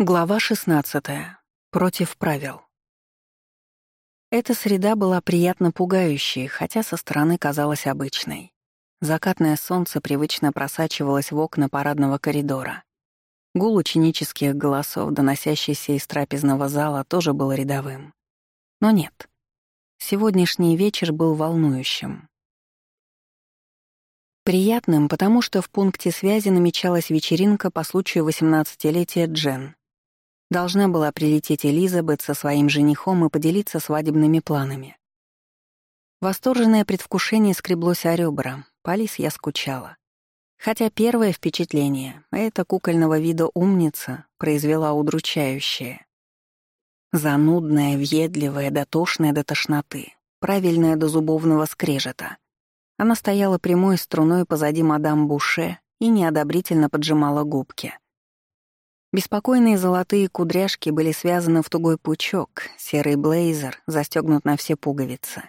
Глава 16. Против правил. Эта среда была приятно пугающей, хотя со стороны казалась обычной. Закатное солнце привычно просачивалось в окна парадного коридора. Гул ученических голосов, доносящийся из трапезного зала, тоже был рядовым. Но нет. Сегодняшний вечер был волнующим. Приятным, потому что в пункте связи намечалась вечеринка по случаю 18-летия Джен — Должна была прилететь Элизабет со своим женихом и поделиться свадебными планами. Восторженное предвкушение скреблось о ребра, по я скучала. Хотя первое впечатление, эта кукольного вида умница, произвела удручающее. Занудная, въедливая, дотошная до тошноты, правильная до зубовного скрежета. Она стояла прямой струной позади мадам Буше и неодобрительно поджимала губки — Беспокойные золотые кудряшки были связаны в тугой пучок, серый блейзер застегнут на все пуговицы.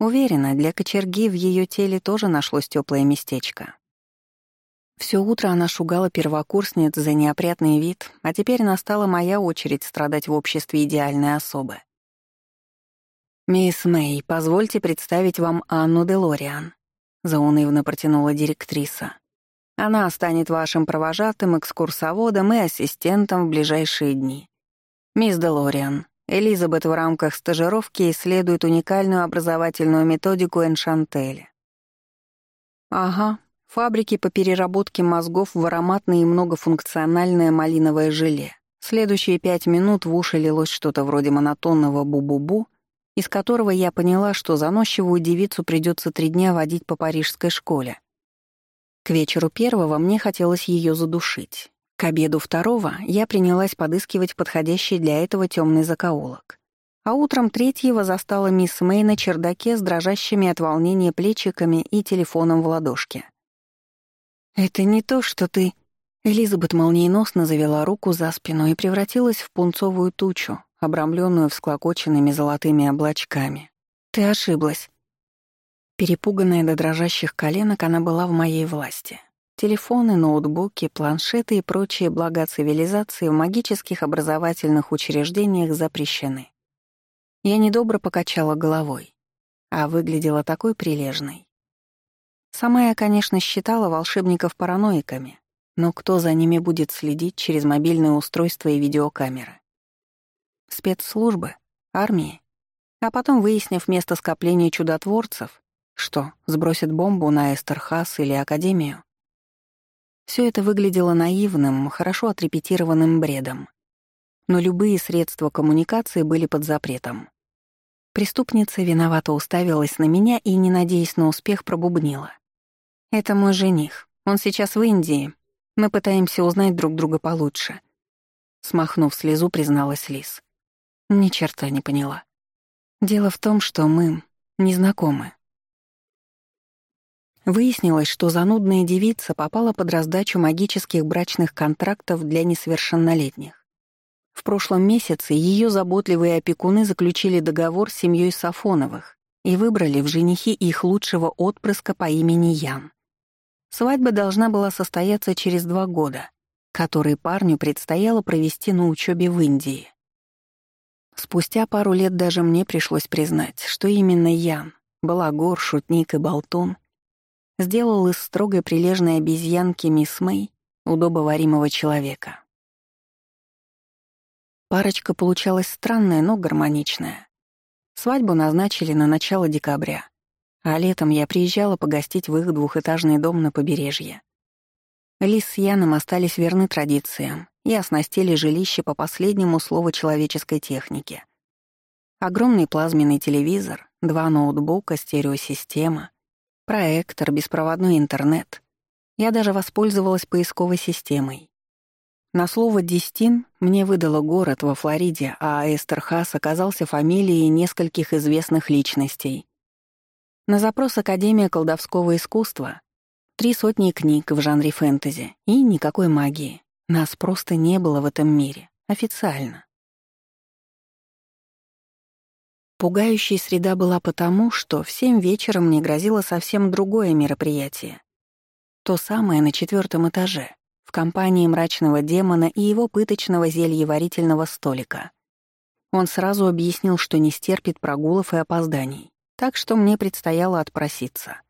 Уверена, для кочерги в ее теле тоже нашлось теплое местечко. Все утро она шугала первокурсниц за неопрятный вид, а теперь настала моя очередь страдать в обществе идеальной особы. «Мисс Мэй, позвольте представить вам Анну Делориан», — заунывно протянула директриса. Она станет вашим провожатым, экскурсоводом и ассистентом в ближайшие дни. Мисс Делориан, Элизабет в рамках стажировки исследует уникальную образовательную методику Эншантеля. Ага, фабрики по переработке мозгов в ароматное и многофункциональное малиновое желе. Следующие пять минут в уши лилось что-то вроде монотонного бу-бу-бу, из которого я поняла, что заносчивую девицу придется три дня водить по парижской школе. К вечеру первого мне хотелось ее задушить. К обеду второго я принялась подыскивать подходящий для этого темный закоулок. А утром третьего застала мисс Мэй на чердаке с дрожащими от волнения плечиками и телефоном в ладошке. «Это не то, что ты...» Элизабет молниеносно завела руку за спину и превратилась в пунцовую тучу, обрамленную всклокоченными золотыми облачками. «Ты ошиблась. Перепуганная до дрожащих коленок, она была в моей власти. Телефоны, ноутбуки, планшеты и прочие блага цивилизации в магических образовательных учреждениях запрещены. Я недобро покачала головой, а выглядела такой прилежной. Сама я, конечно, считала волшебников параноиками, но кто за ними будет следить через мобильные устройства и видеокамеры? Спецслужбы? Армии? А потом, выяснив место скопления чудотворцев, что, сбросит бомбу на Эстерхас или Академию? Все это выглядело наивным, хорошо отрепетированным бредом. Но любые средства коммуникации были под запретом. Преступница виновато уставилась на меня и, не надеясь на успех, пробубнила. «Это мой жених. Он сейчас в Индии. Мы пытаемся узнать друг друга получше». Смахнув слезу, призналась Лис. Ни черта не поняла. Дело в том, что мы не знакомы. Выяснилось, что занудная девица попала под раздачу магических брачных контрактов для несовершеннолетних. В прошлом месяце ее заботливые опекуны заключили договор с семьей Сафоновых и выбрали в женихи их лучшего отпрыска по имени Ян. Свадьба должна была состояться через два года, которые парню предстояло провести на учебе в Индии. Спустя пару лет даже мне пришлось признать, что именно Ян, балагор, шутник и болтун — сделал из строгой прилежной обезьянки мисс Мэй удобоваримого человека. Парочка получалась странная, но гармоничная. Свадьбу назначили на начало декабря, а летом я приезжала погостить в их двухэтажный дом на побережье. Лис с Яном остались верны традициям и оснастили жилище по последнему слову человеческой техники. Огромный плазменный телевизор, два ноутбука, стереосистема — проектор, беспроводной интернет. Я даже воспользовалась поисковой системой. На слово «Дистин» мне выдало город во Флориде, а Эстерхас оказался фамилией нескольких известных личностей. На запрос Академия колдовского искусства три сотни книг в жанре фэнтези и никакой магии. Нас просто не было в этом мире. Официально. Пугающей среда была потому, что в семь вечера мне грозило совсем другое мероприятие. То самое на четвертом этаже, в компании мрачного демона и его пыточного зельеварительного столика. Он сразу объяснил, что не стерпит прогулов и опозданий, так что мне предстояло отпроситься.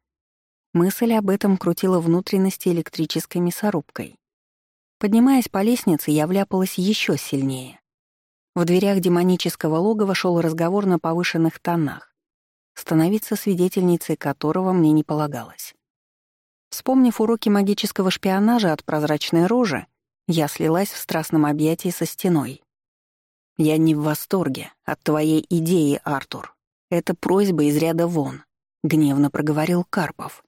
Мысль об этом крутила внутренности электрической мясорубкой. Поднимаясь по лестнице, я вляпалась еще сильнее. В дверях демонического логова шел разговор на повышенных тонах, становиться свидетельницей которого мне не полагалось. Вспомнив уроки магического шпионажа от прозрачной рожи, я слилась в страстном объятии со стеной. «Я не в восторге от твоей идеи, Артур. Это просьба из ряда вон», — гневно проговорил Карпов.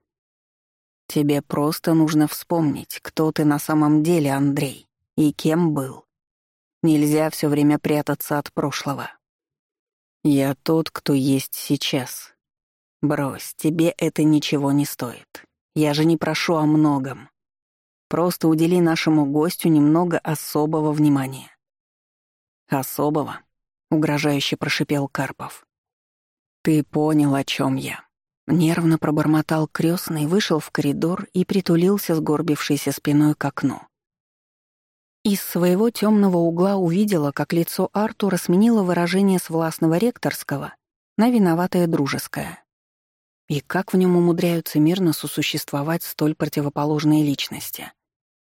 «Тебе просто нужно вспомнить, кто ты на самом деле, Андрей, и кем был. Нельзя все время прятаться от прошлого. Я тот, кто есть сейчас. Брось, тебе это ничего не стоит. Я же не прошу о многом. Просто удели нашему гостю немного особого внимания. Особого, угрожающе прошипел Карпов. Ты понял, о чем я. Нервно пробормотал крестный, вышел в коридор и притулился сгорбившейся спиной к окну. Из своего темного угла увидела, как лицо Артура сменило выражение с властного ректорского на виноватое дружеское. И как в нем умудряются мирно сосуществовать столь противоположные личности.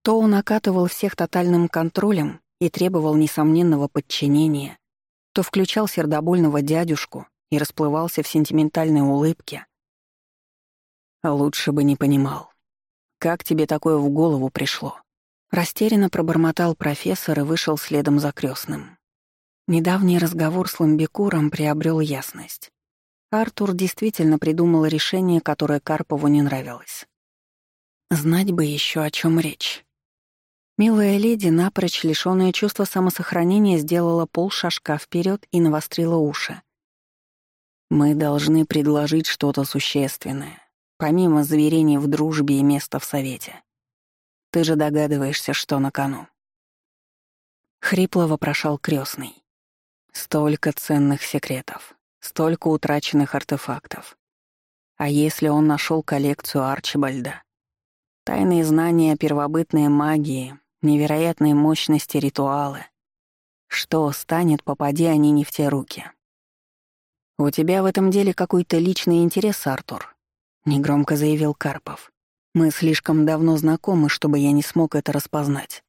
То он окатывал всех тотальным контролем и требовал несомненного подчинения, то включал сердобольного дядюшку и расплывался в сентиментальной улыбке. Лучше бы не понимал. Как тебе такое в голову пришло? Растерянно пробормотал профессор и вышел следом за крестным. Недавний разговор с Ламбекуром приобрел ясность. Артур действительно придумал решение, которое Карпову не нравилось. Знать бы еще, о чем речь. Милая леди, напрочь лишённая чувства самосохранения, сделала полшажка вперед и навострила уши. «Мы должны предложить что-то существенное, помимо заверений в дружбе и места в совете. Ты же догадываешься, что на кону». Хрипло вопрошал крестный. «Столько ценных секретов. Столько утраченных артефактов. А если он нашел коллекцию Арчибальда? Тайные знания первобытной магии, невероятные мощности ритуалы. Что станет, попади они не в те руки? «У тебя в этом деле какой-то личный интерес, Артур», — негромко заявил Карпов. «Мы слишком давно знакомы, чтобы я не смог это распознать.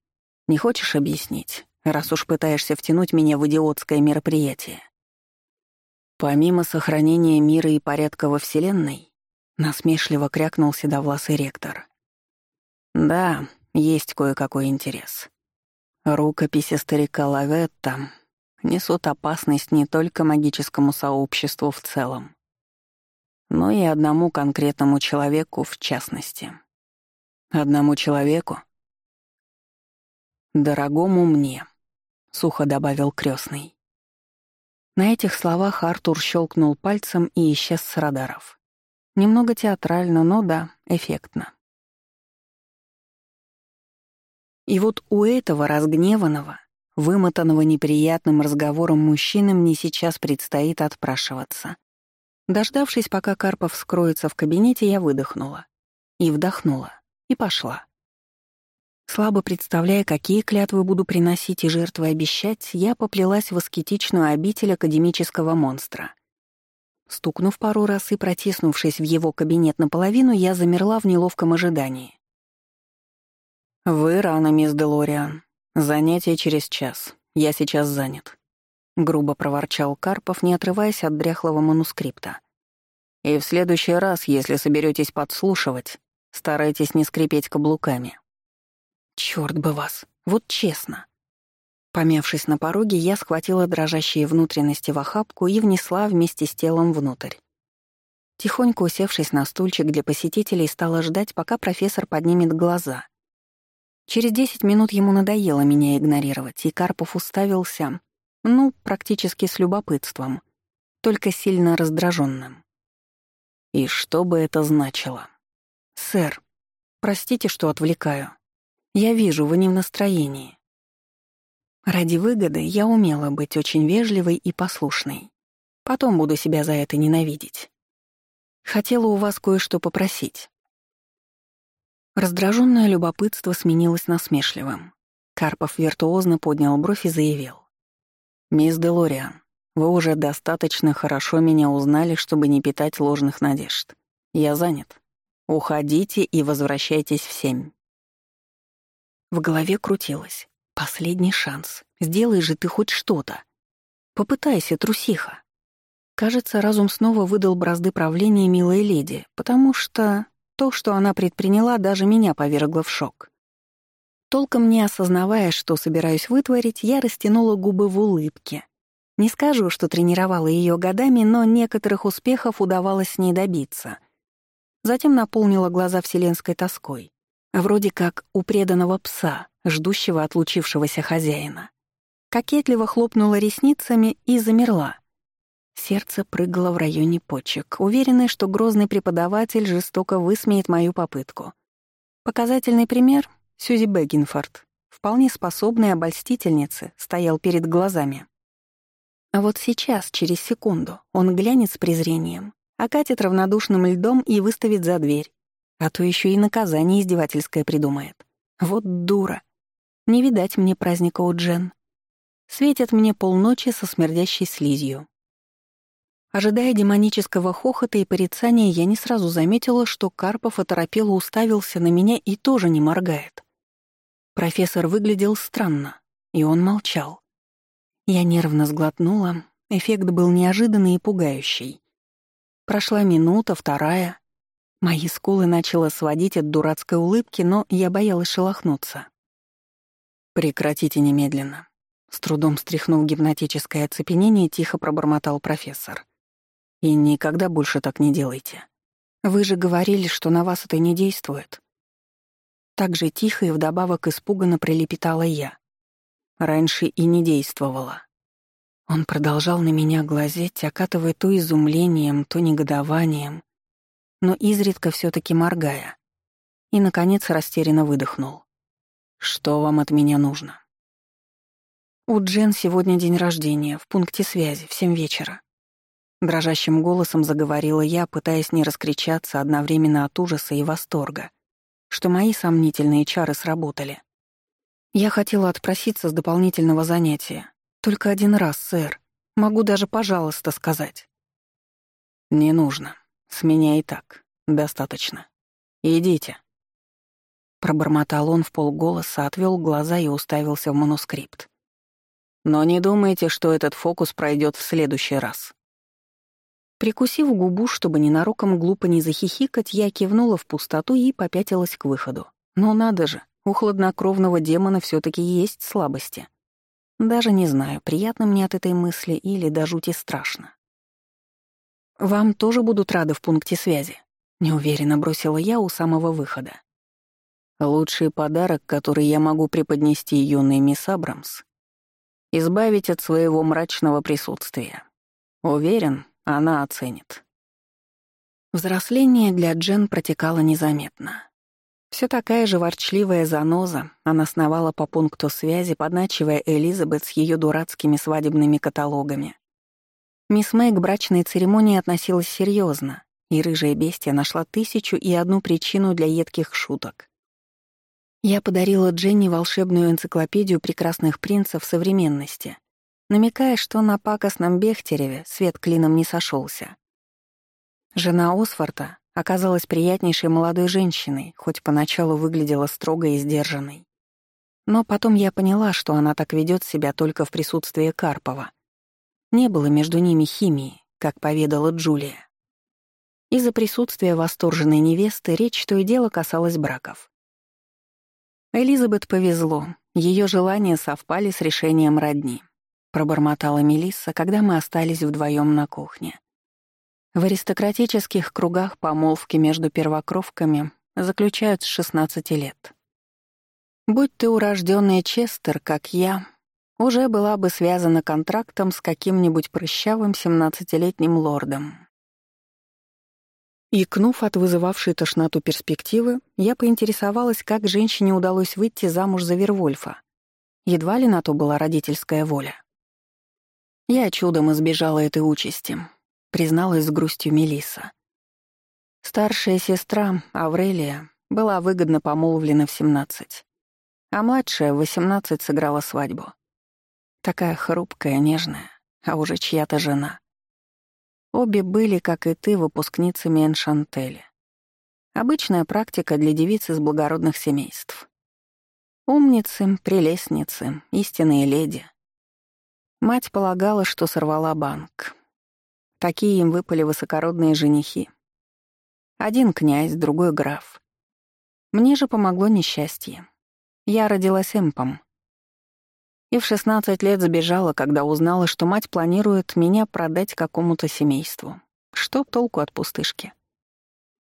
Не хочешь объяснить, раз уж пытаешься втянуть меня в идиотское мероприятие?» Помимо сохранения мира и порядка во Вселенной, насмешливо крякнул седовласый ректор. Да, есть кое-какой интерес. Рукописи старика Лаветта несут опасность не только магическому сообществу в целом, но и одному конкретному человеку в частности. Одному человеку? Дорогому мне, сухо добавил крестный. На этих словах Артур щелкнул пальцем и исчез с радаров. Немного театрально, но да, эффектно. И вот у этого разгневанного, вымотанного неприятным разговором мужчины мне сейчас предстоит отпрашиваться. Дождавшись, пока Карпов скроется в кабинете, я выдохнула. И вдохнула. И пошла. Слабо представляя, какие клятвы буду приносить и жертвы обещать, я поплелась в аскетичную обитель академического монстра. Стукнув пару раз и протиснувшись в его кабинет наполовину, я замерла в неловком ожидании. «Вы рано, мисс Делориан. Занятие через час. Я сейчас занят», — грубо проворчал Карпов, не отрываясь от дряхлого манускрипта. «И в следующий раз, если соберетесь подслушивать, старайтесь не скрипеть каблуками». Черт бы вас, вот честно. Помявшись на пороге, я схватила дрожащие внутренности в охапку и внесла вместе с телом внутрь. Тихонько усевшись на стульчик для посетителей, стала ждать, пока профессор поднимет глаза. Через десять минут ему надоело меня игнорировать, и Карпов уставился, ну, практически с любопытством, только сильно раздраженным. И что бы это значило? «Сэр, простите, что отвлекаю. Я вижу, вы не в настроении. Ради выгоды я умела быть очень вежливой и послушной. Потом буду себя за это ненавидеть. Хотела у вас кое-что попросить. Раздраженное любопытство сменилось насмешливым. Карпов виртуозно поднял бровь и заявил. «Мисс Делориан, вы уже достаточно хорошо меня узнали, чтобы не питать ложных надежд. Я занят. Уходите и возвращайтесь в семь». В голове крутилось. «Последний шанс. Сделай же ты хоть что-то. Попытайся, трусиха». Кажется, разум снова выдал бразды правления милой леди, потому что то, что она предприняла, даже меня повергло в шок. Толком не осознавая, что собираюсь вытворить, я растянула губы в улыбке. Не скажу, что тренировала ее годами, но некоторых успехов удавалось с ней добиться. Затем наполнила глаза вселенской тоской. Вроде как у преданного пса, ждущего отлучившегося хозяина. Кокетливо хлопнула ресницами и замерла. Сердце прыгало в районе почек, уверенное, что грозный преподаватель жестоко высмеет мою попытку. Показательный пример — Сьюзи Бэггинфорд, вполне способная обольстительница, стоял перед глазами. А вот сейчас, через секунду, он глянет с презрением, окатит равнодушным льдом и выставит за дверь. А то еще и наказание издевательское придумает. Вот дура. Не видать мне праздника у Джен. Светят мне полночи со смердящей слизью. Ожидая демонического хохота и порицания, я не сразу заметила, что Карпов оторопело уставился на меня и тоже не моргает. Профессор выглядел странно, и он молчал. Я нервно сглотнула, эффект был неожиданный и пугающий. Прошла минута, вторая. Мои скулы начало сводить от дурацкой улыбки, но я боялась шелохнуться. «Прекратите немедленно», — с трудом стряхнув гипнотическое оцепенение, тихо пробормотал профессор. И никогда больше так не делайте. Вы же говорили, что на вас это не действует. Так же тихо и вдобавок испуганно прилепетала я. Раньше и не действовала. Он продолжал на меня глазеть, окатывая то изумлением, то негодованием, но изредка все таки моргая. И, наконец, растерянно выдохнул. «Что вам от меня нужно?» «У Джен сегодня день рождения, в пункте связи, в семь вечера. Дрожащим голосом заговорила я, пытаясь не раскричаться одновременно от ужаса и восторга, что мои сомнительные чары сработали. Я хотела отпроситься с дополнительного занятия. Только один раз, сэр. Могу даже «пожалуйста» сказать. «Не нужно. С меня и так. Достаточно. Идите». Пробормотал он в полголоса, отвел глаза и уставился в манускрипт. «Но не думайте, что этот фокус пройдет в следующий раз. Прикусив губу, чтобы ненароком глупо не захихикать, я кивнула в пустоту и попятилась к выходу. Но надо же, у хладнокровного демона все таки есть слабости. Даже не знаю, приятно мне от этой мысли или до жути страшно. «Вам тоже будут рады в пункте связи», — неуверенно бросила я у самого выхода. «Лучший подарок, который я могу преподнести юной мисс Абрамс — избавить от своего мрачного присутствия. Уверен, она оценит. Взросление для Джен протекало незаметно. Все такая же ворчливая заноза, она сновала по пункту связи, подначивая Элизабет с ее дурацкими свадебными каталогами. Мисс Мэй к брачной церемонии относилась серьезно, и рыжая бестия нашла тысячу и одну причину для едких шуток. Я подарила Дженни волшебную энциклопедию прекрасных принцев современности — намекая, что на пакостном Бехтереве свет клином не сошелся. Жена Осфорта оказалась приятнейшей молодой женщиной, хоть поначалу выглядела строгой и сдержанной. Но потом я поняла, что она так ведет себя только в присутствии Карпова. Не было между ними химии, как поведала Джулия. Из-за присутствия восторженной невесты речь то и дело касалась браков. Элизабет повезло, ее желания совпали с решением родни пробормотала Мелисса, когда мы остались вдвоем на кухне. В аристократических кругах помолвки между первокровками заключают с 16 лет. Будь ты урожденный Честер, как я, уже была бы связана контрактом с каким-нибудь прыщавым 17-летним лордом. Икнув от вызывавшей тошноту перспективы, я поинтересовалась, как женщине удалось выйти замуж за Вервольфа. Едва ли на то была родительская воля. Я чудом избежала этой участи, призналась с грустью Мелиса. Старшая сестра, Аврелия, Была выгодно помолвлена в 17. А младшая в 18 сыграла свадьбу. Такая хрупкая, нежная, а уже чья-то жена. Обе были, как и ты, выпускницами Эншантели. Обычная практика для девиц из благородных семейств. Умницы, прелестницы, истинные леди. Мать полагала, что сорвала банк. Такие им выпали высокородные женихи. Один князь, другой граф. Мне же помогло несчастье. Я родилась эмпом. И в 16 лет сбежала, когда узнала, что мать планирует меня продать какому-то семейству. Что толку от пустышки?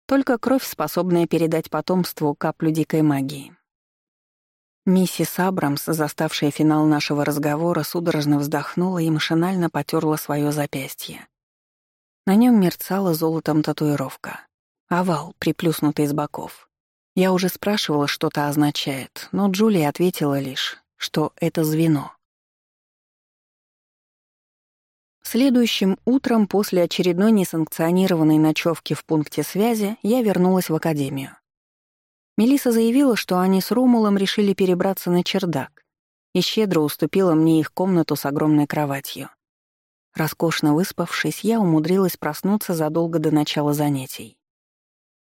Только кровь, способная передать потомству каплю дикой магии. Миссис Абрамс, заставшая финал нашего разговора, судорожно вздохнула и машинально потерла свое запястье. На нем мерцала золотом татуировка. Овал, приплюснутый с боков. Я уже спрашивала, что это означает, но Джулия ответила лишь, что это звено. Следующим утром после очередной несанкционированной ночевки в пункте связи я вернулась в академию. Мелиса заявила, что они с Ромулом решили перебраться на чердак и щедро уступила мне их комнату с огромной кроватью. Роскошно выспавшись, я умудрилась проснуться задолго до начала занятий.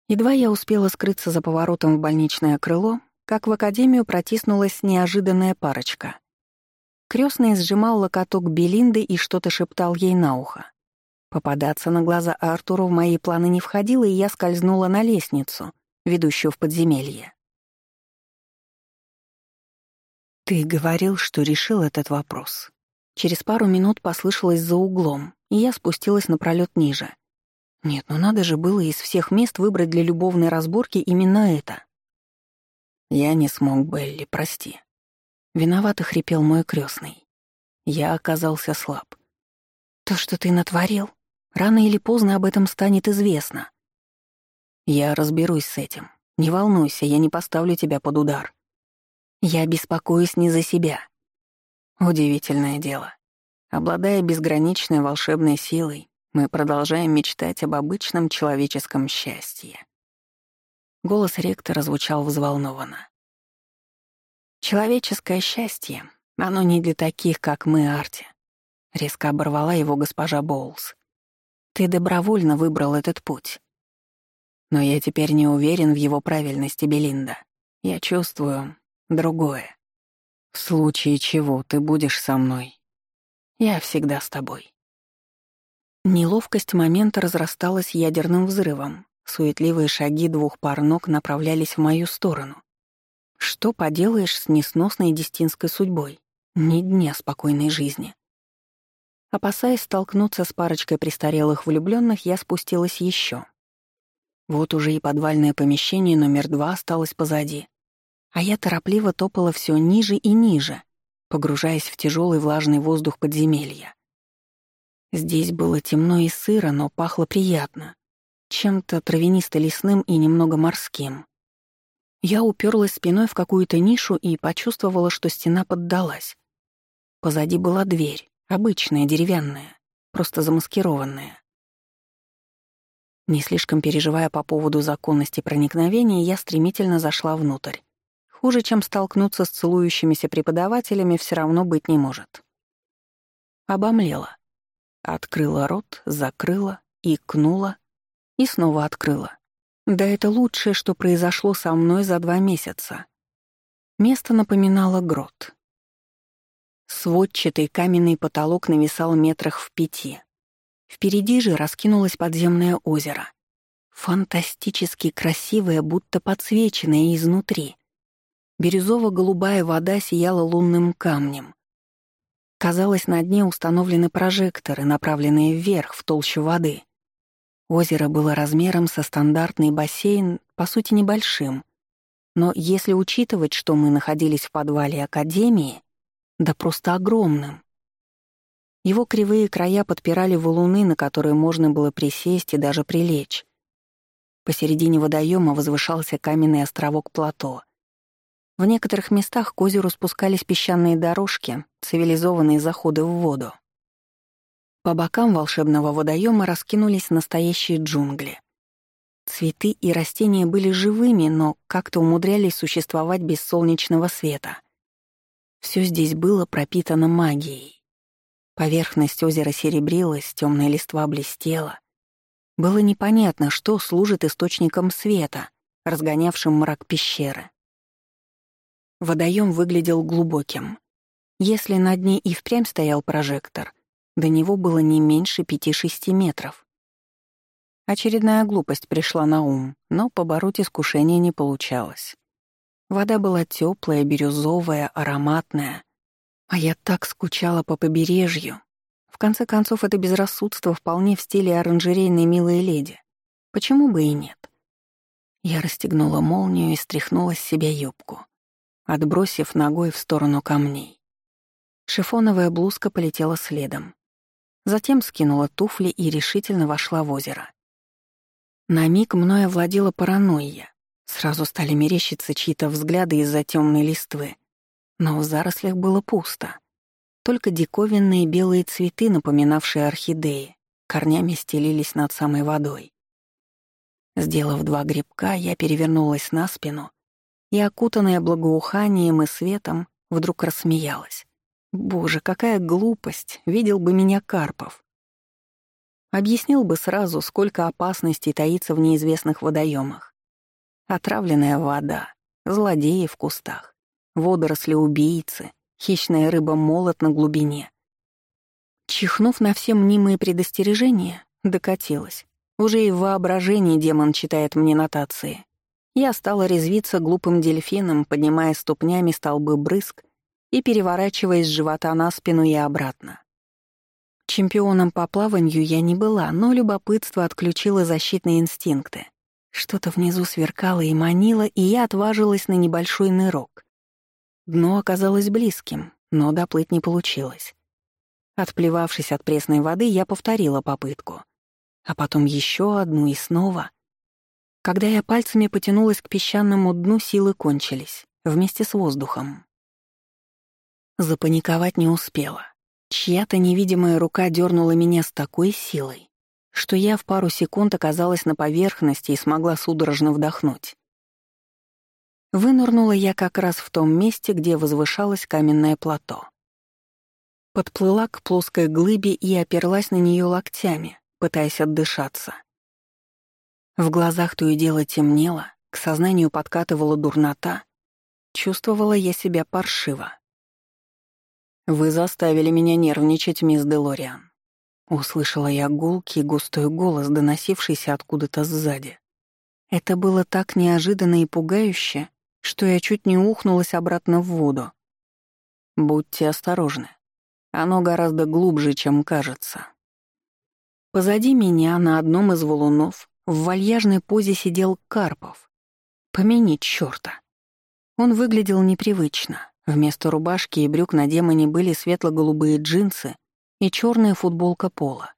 Едва я успела скрыться за поворотом в больничное крыло, как в академию протиснулась неожиданная парочка. Крестный сжимал локоток Белинды и что-то шептал ей на ухо. Попадаться на глаза Артуру в мои планы не входило, и я скользнула на лестницу, ведущую в подземелье. «Ты говорил, что решил этот вопрос». Через пару минут послышалось за углом, и я спустилась напролёт ниже. Нет, ну надо же было из всех мест выбрать для любовной разборки именно это. Я не смог, Белли, прости. Виновато хрипел мой крестный. Я оказался слаб. То, что ты натворил, рано или поздно об этом станет известно. Я разберусь с этим. Не волнуйся, я не поставлю тебя под удар. Я беспокоюсь не за себя. Удивительное дело. Обладая безграничной волшебной силой, мы продолжаем мечтать об обычном человеческом счастье. Голос ректора звучал взволнованно. «Человеческое счастье, оно не для таких, как мы, Арти», — резко оборвала его госпожа Боулс. «Ты добровольно выбрал этот путь. Но я теперь не уверен в его правильности, Белинда. Я чувствую другое. В случае чего ты будешь со мной. Я всегда с тобой». Неловкость момента разрасталась ядерным взрывом. Суетливые шаги двух пар ног направлялись в мою сторону. Что поделаешь с несносной дестинской судьбой? Ни дня спокойной жизни. Опасаясь столкнуться с парочкой престарелых влюбленных, я спустилась еще. Вот уже и подвальное помещение номер два осталось позади. А я торопливо топала все ниже и ниже, погружаясь в тяжелый влажный воздух подземелья. Здесь было темно и сыро, но пахло приятно. Чем-то травянисто-лесным и немного морским. Я уперлась спиной в какую-то нишу и почувствовала, что стена поддалась. Позади была дверь, обычная, деревянная, просто замаскированная. Не слишком переживая по поводу законности проникновения, я стремительно зашла внутрь. Хуже, чем столкнуться с целующимися преподавателями, все равно быть не может. Обомлела. Открыла рот, закрыла, икнула и снова открыла. Да это лучшее, что произошло со мной за два месяца. Место напоминало грот. Сводчатый каменный потолок нависал метрах в пяти. Впереди же раскинулось подземное озеро. Фантастически красивое, будто подсвеченное изнутри. Бирюзово-голубая вода сияла лунным камнем. Казалось, на дне установлены прожекторы, направленные вверх, в толщу воды. Озеро было размером со стандартный бассейн, по сути, небольшим. Но если учитывать, что мы находились в подвале Академии, да просто огромным. Его кривые края подпирали валуны, на которые можно было присесть и даже прилечь. Посередине водоема возвышался каменный островок плато, в некоторых местах к озеру спускались песчаные дорожки, цивилизованные заходы в воду. По бокам волшебного водоема раскинулись настоящие джунгли. Цветы и растения были живыми, но как-то умудрялись существовать без солнечного света. Все здесь было пропитано магией. Поверхность озера серебрилась, темная листва блестела. Было непонятно, что служит источником света, разгонявшим мрак пещеры. Водоем выглядел глубоким. Если на дне и впрямь стоял прожектор, до него было не меньше пяти-шести метров. Очередная глупость пришла на ум, но побороть искушение не получалось. Вода была теплая, бирюзовая, ароматная. А я так скучала по побережью. В конце концов, это безрассудство вполне в стиле оранжерейной милой леди. Почему бы и нет? Я расстегнула молнию и стряхнула с себя юбку, отбросив ногой в сторону камней. Шифоновая блузка полетела следом. Затем скинула туфли и решительно вошла в озеро. На миг мною овладела паранойя. Сразу стали мерещиться чьи-то взгляды из-за темной листвы. Но в зарослях было пусто. Только диковинные белые цветы, напоминавшие орхидеи, корнями стелились над самой водой. Сделав два грибка, я перевернулась на спину и, окутанная благоуханием и светом, вдруг рассмеялась. Боже, какая глупость! Видел бы меня Карпов. Объяснил бы сразу, сколько опасностей таится в неизвестных водоемах. Отравленная вода, злодеи в кустах, водоросли-убийцы, хищная рыба-молот на глубине. Чихнув на все мнимые предостережения, докатилась. Уже и в воображении демон читает мне нотации. Я стала резвиться глупым дельфином, поднимая ступнями столбы брызг и переворачиваясь с живота на спину и обратно. Чемпионом по плаванию я не была, но любопытство отключило защитные инстинкты. Что-то внизу сверкало и манило, и я отважилась на небольшой нырок. Дно оказалось близким, но доплыть не получилось. Отплевавшись от пресной воды, я повторила попытку. А потом еще одну и снова. Когда я пальцами потянулась к песчаному дну, силы кончились, вместе с воздухом. Запаниковать не успела. Чья-то невидимая рука дернула меня с такой силой, что я в пару секунд оказалась на поверхности и смогла судорожно вдохнуть. Вынырнула я как раз в том месте, где возвышалось каменное плато. Подплыла к плоской глыбе и оперлась на нее локтями, пытаясь отдышаться. В глазах то и дело темнело, к сознанию подкатывала дурнота. Чувствовала я себя паршиво. «Вы заставили меня нервничать, мисс Делориан». Услышала я гулкий густой голос, доносившийся откуда-то сзади. Это было так неожиданно и пугающе, что я чуть не ухнулась обратно в воду. «Будьте осторожны. Оно гораздо глубже, чем кажется». Позади меня на одном из валунов в вальяжной позе сидел Карпов. Помяни чёрта. Он выглядел непривычно. Вместо рубашки и брюк на демоне были светло-голубые джинсы и черная футболка пола.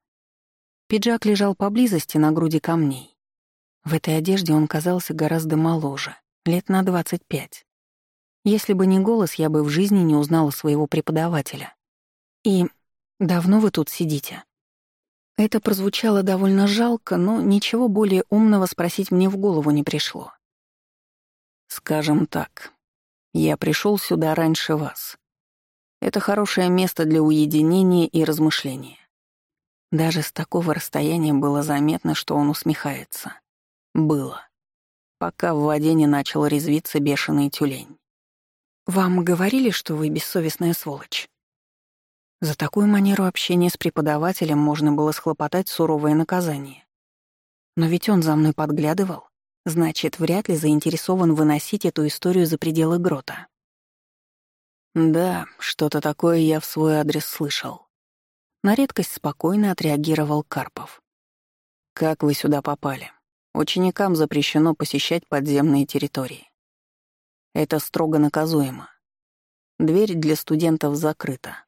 Пиджак лежал поблизости на груди камней. В этой одежде он казался гораздо моложе, лет на 25. Если бы не голос, я бы в жизни не узнала своего преподавателя. И давно вы тут сидите? Это прозвучало довольно жалко, но ничего более умного спросить мне в голову не пришло. Скажем так, я пришел сюда раньше вас. Это хорошее место для уединения и размышления. Даже с такого расстояния было заметно, что он усмехается. Было. Пока в воде не начал резвиться бешеный тюлень. «Вам говорили, что вы бессовестная сволочь?» За такую манеру общения с преподавателем можно было схлопотать суровое наказание. Но ведь он за мной подглядывал. Значит, вряд ли заинтересован выносить эту историю за пределы грота. Да, что-то такое я в свой адрес слышал. На редкость спокойно отреагировал Карпов. Как вы сюда попали? Ученикам запрещено посещать подземные территории. Это строго наказуемо. Дверь для студентов закрыта.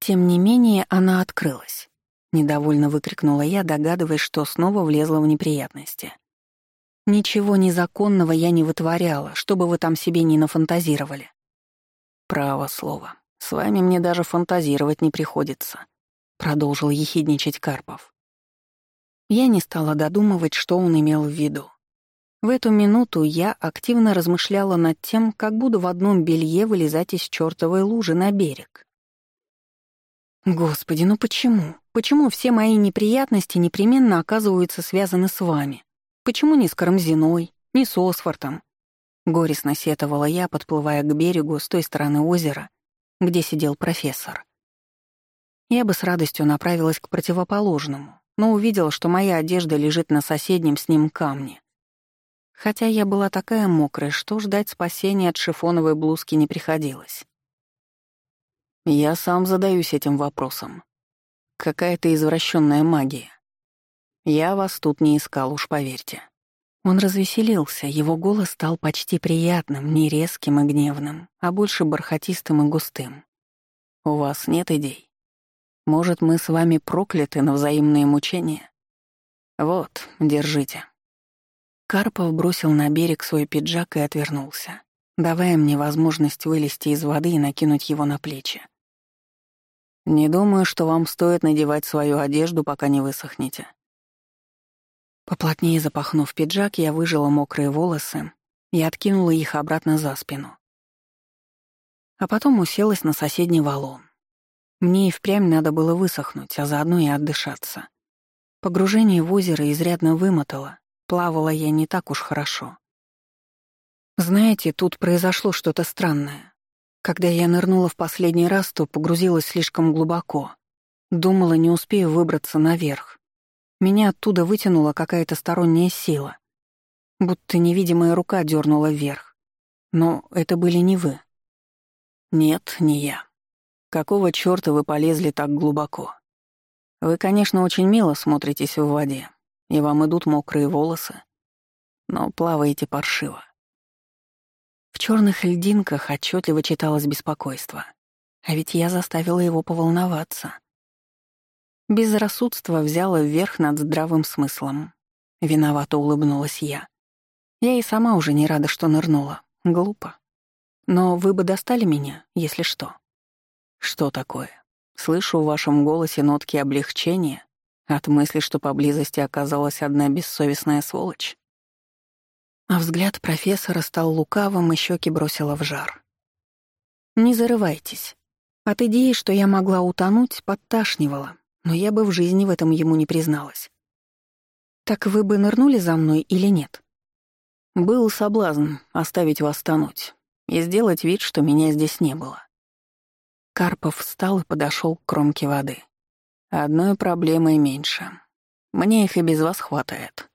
Тем не менее, она открылась. Недовольно выкрикнула я, догадываясь, что снова влезла в неприятности. Ничего незаконного я не вытворяла, чтобы вы там себе не нафантазировали. Право слово. С вами мне даже фантазировать не приходится, продолжил ехидничать Карпов. Я не стала додумывать, что он имел в виду. В эту минуту я активно размышляла над тем, как буду в одном белье вылезать из чертовой лужи на берег. Господи, ну почему? Почему все мои неприятности непременно оказываются связаны с вами? Почему не с Карамзиной, не с Осфортом? Горестно сетовала я, подплывая к берегу с той стороны озера, где сидел профессор. Я бы с радостью направилась к противоположному, но увидела, что моя одежда лежит на соседнем с ним камне. Хотя я была такая мокрая, что ждать спасения от шифоновой блузки не приходилось. Я сам задаюсь этим вопросом. Какая-то извращенная магия. Я вас тут не искал, уж поверьте. Он развеселился, его голос стал почти приятным, не резким и гневным, а больше бархатистым и густым. «У вас нет идей? Может, мы с вами прокляты на взаимные мучения? Вот, держите». Карпов бросил на берег свой пиджак и отвернулся, давая мне возможность вылезти из воды и накинуть его на плечи. «Не думаю, что вам стоит надевать свою одежду, пока не высохнете. Поплотнее запахнув пиджак, я выжила мокрые волосы и откинула их обратно за спину. А потом уселась на соседний валун. Мне и впрямь надо было высохнуть, а заодно и отдышаться. Погружение в озеро изрядно вымотало, плавала я не так уж хорошо. Знаете, тут произошло что-то странное. Когда я нырнула в последний раз, то погрузилась слишком глубоко. Думала, не успею выбраться наверх. Меня оттуда вытянула какая-то сторонняя сила. Будто невидимая рука дернула вверх. Но это были не вы. Нет, не я. Какого чёрта вы полезли так глубоко? Вы, конечно, очень мило смотритесь в воде, и вам идут мокрые волосы, но плаваете паршиво. В черных льдинках отчетливо читалось беспокойство. А ведь я заставила его поволноваться. Безрассудство взяло вверх над здравым смыслом. Виновато улыбнулась я. Я и сама уже не рада, что нырнула. Глупо. Но вы бы достали меня, если что. Что такое? Слышу в вашем голосе нотки облегчения от мысли, что поблизости оказалась одна бессовестная сволочь. А взгляд профессора стал лукавым и щеки бросила в жар. «Не зарывайтесь. От идеи, что я могла утонуть, подташнивала, но я бы в жизни в этом ему не призналась. «Так вы бы нырнули за мной или нет?» Был соблазн оставить вас тонуть и сделать вид, что меня здесь не было. Карпов встал и подошел к кромке воды. Одной проблемой меньше. Мне их и без вас хватает.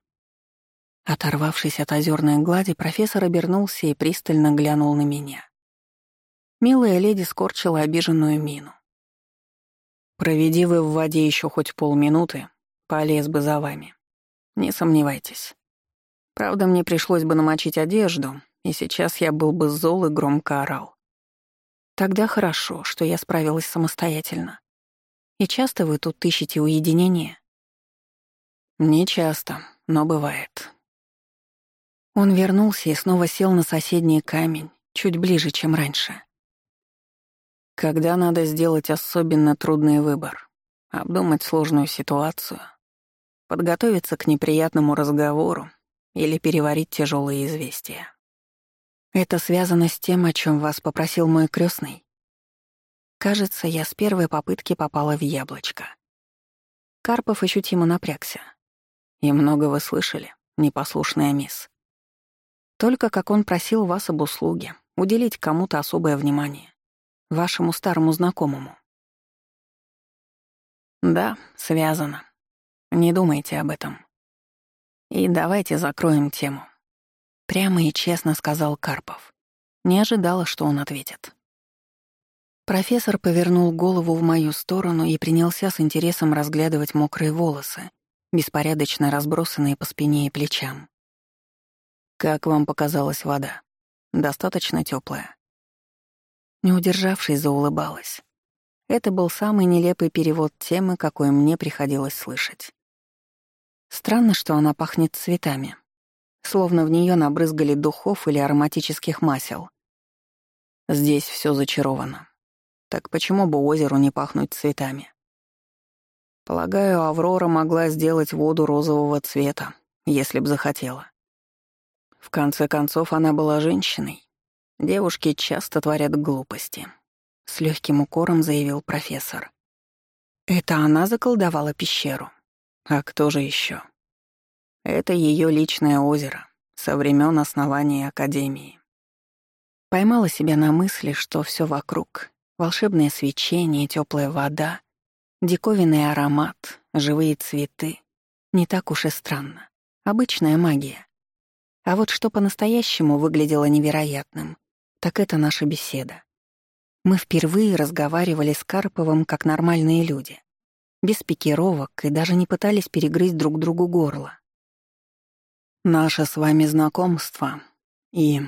Оторвавшись от озерной глади, профессор обернулся и пристально глянул на меня. Милая леди скорчила обиженную мину. Проведи вы в воде еще хоть полминуты, полез бы за вами. Не сомневайтесь. Правда, мне пришлось бы намочить одежду, и сейчас я был бы зол и громко орал. Тогда хорошо, что я справилась самостоятельно. И часто вы тут ищете уединение? Не часто, но бывает. Он вернулся и снова сел на соседний камень, чуть ближе, чем раньше. Когда надо сделать особенно трудный выбор, обдумать сложную ситуацию, подготовиться к неприятному разговору или переварить тяжелые известия. Это связано с тем, о чем вас попросил мой крестный. Кажется, я с первой попытки попала в яблочко. Карпов ощутимо напрягся. И много вы слышали, непослушная мисс. Только как он просил вас об услуге, уделить кому-то особое внимание вашему старому знакомому. Да, связано. Не думайте об этом. И давайте закроем тему. Прямо и честно сказал Карпов. Не ожидала, что он ответит. Профессор повернул голову в мою сторону и принялся с интересом разглядывать мокрые волосы, беспорядочно разбросанные по спине и плечам. «Как вам показалась вода? Достаточно теплая? Не удержавшись, заулыбалась. Это был самый нелепый перевод темы, какой мне приходилось слышать. Странно, что она пахнет цветами. Словно в нее набрызгали духов или ароматических масел. Здесь все зачаровано. Так почему бы озеру не пахнуть цветами? Полагаю, Аврора могла сделать воду розового цвета, если б захотела. В конце концов, она была женщиной. Девушки часто творят глупости. С легким укором заявил профессор. Это она заколдовала пещеру. А кто же еще? Это ее личное озеро со времен основания Академии. Поймала себя на мысли, что все вокруг — волшебное свечение, теплая вода, диковинный аромат, живые цветы — не так уж и странно. Обычная магия. А вот что по-настоящему выглядело невероятным, так это наша беседа. Мы впервые разговаривали с Карповым как нормальные люди, без пикировок и даже не пытались перегрызть друг другу горло. Наше с вами знакомство и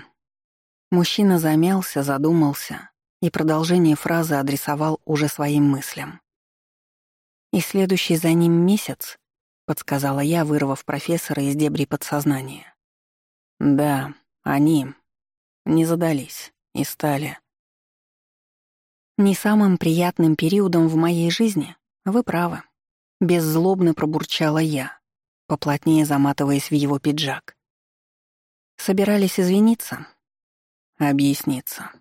Мужчина замялся, задумался и продолжение фразы адресовал уже своим мыслям. «И следующий за ним месяц», — подсказала я, вырвав профессора из дебри подсознания. «Да, они не задались и стали...» «Не самым приятным периодом в моей жизни, вы правы», — беззлобно пробурчала я, поплотнее заматываясь в его пиджак. «Собирались извиниться?» объясниться.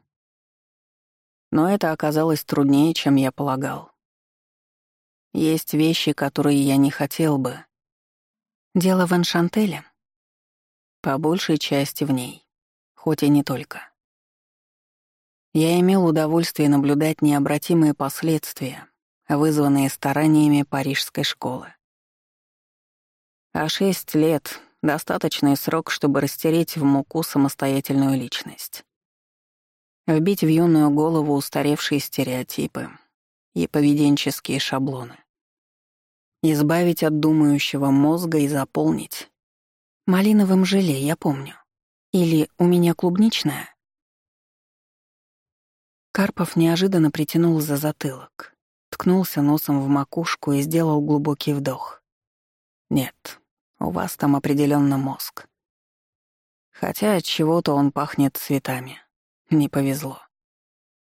Но это оказалось труднее, чем я полагал. Есть вещи, которые я не хотел бы. Дело в Аншантеле. По большей части в ней, хоть и не только. Я имел удовольствие наблюдать необратимые последствия, вызванные стараниями парижской школы. А шесть лет Достаточный срок, чтобы растереть в муку самостоятельную личность. Вбить в юную голову устаревшие стереотипы и поведенческие шаблоны. Избавить от думающего мозга и заполнить. Малиновым желе, я помню. Или у меня клубничная? Карпов неожиданно притянул за затылок, ткнулся носом в макушку и сделал глубокий вдох. Нет, у вас там определенно мозг. Хотя от чего-то он пахнет цветами. Не повезло.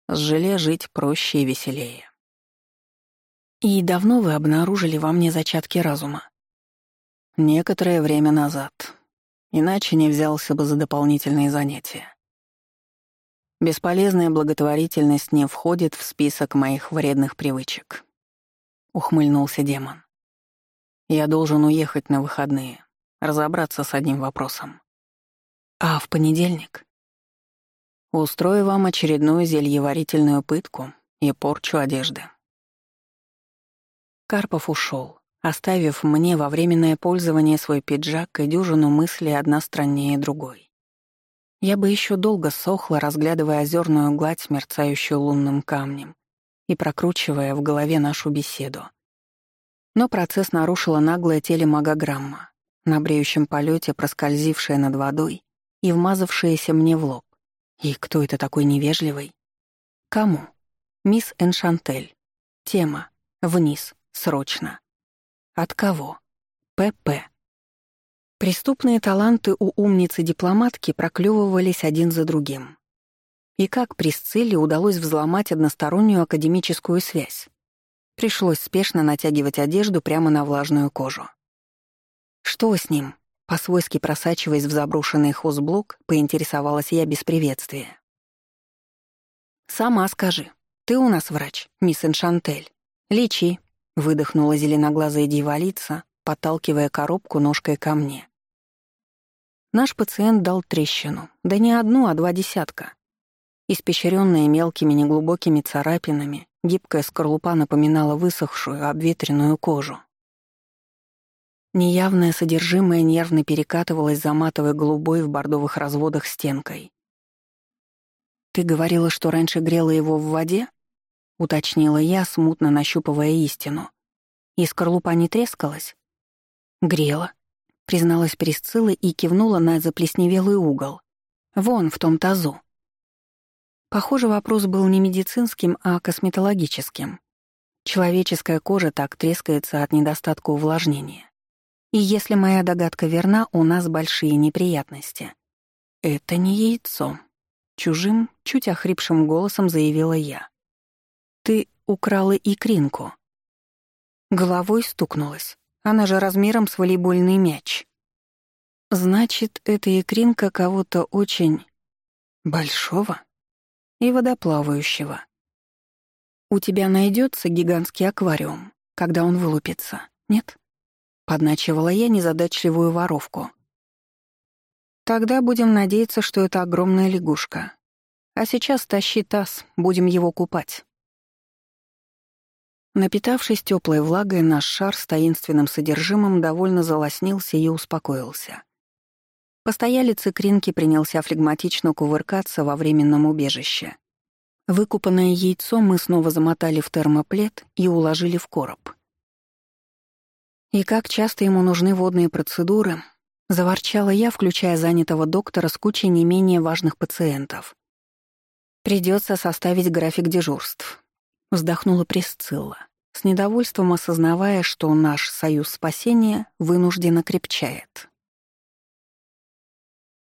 С желе жить проще и веселее. И давно вы обнаружили во мне зачатки разума? Некоторое время назад. Иначе не взялся бы за дополнительные занятия. Бесполезная благотворительность не входит в список моих вредных привычек. Ухмыльнулся демон. Я должен уехать на выходные, разобраться с одним вопросом. А в понедельник? Устрою вам очередную зельеварительную пытку и порчу одежды. Карпов ушел, оставив мне во временное пользование свой пиджак и дюжину мыслей одна страннее другой. Я бы еще долго сохла, разглядывая озерную гладь, мерцающую лунным камнем, и прокручивая в голове нашу беседу. Но процесс нарушила наглая телемагограмма, на бреющем полете проскользившая над водой и вмазавшаяся мне в лоб. И кто это такой невежливый? Кому? Мисс Эншантель. Тема. Вниз. Срочно. От кого? ПП. Преступные таланты у умницы-дипломатки проклевывались один за другим. И как Присцилле удалось взломать одностороннюю академическую связь? Пришлось спешно натягивать одежду прямо на влажную кожу. «Что с ним?» По-свойски просачиваясь в заброшенный хозблок, поинтересовалась я без приветствия. «Сама скажи. Ты у нас врач, мисс Эншантель. Лечи», — выдохнула зеленоглазая дьяволица, подталкивая коробку ножкой ко мне. Наш пациент дал трещину, да не одну, а два десятка. Испещренная мелкими неглубокими царапинами, Гибкая скорлупа напоминала высохшую, обветренную кожу. Неявное содержимое нервно перекатывалось за матовой голубой в бордовых разводах стенкой. «Ты говорила, что раньше грела его в воде?» — уточнила я, смутно нащупывая истину. «И скорлупа не трескалась?» «Грела», — призналась Присцилла и кивнула на заплесневелый угол. «Вон, в том тазу». Похоже, вопрос был не медицинским, а косметологическим. Человеческая кожа так трескается от недостатка увлажнения. И если моя догадка верна, у нас большие неприятности. Это не яйцо. Чужим, чуть охрипшим голосом заявила я. Ты украла икринку. Головой стукнулась. Она же размером с волейбольный мяч. Значит, эта икринка кого-то очень... большого и водоплавающего. У тебя найдется гигантский аквариум, когда он вылупится, нет? Подначивала я незадачливую воровку. Тогда будем надеяться, что это огромная лягушка. А сейчас тащи таз, будем его купать. Напитавшись теплой влагой, наш шар с таинственным содержимым довольно залоснился и успокоился. Постоялец икринки принялся флегматично кувыркаться во временном убежище. Выкупанное яйцо мы снова замотали в термоплед и уложили в короб. И как часто ему нужны водные процедуры, заворчала я, включая занятого доктора с кучей не менее важных пациентов. Придется составить график дежурств. Вздохнула Присцилла с недовольством осознавая, что наш союз спасения вынужденно крепчает.